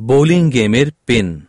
Bowling গেমের pen.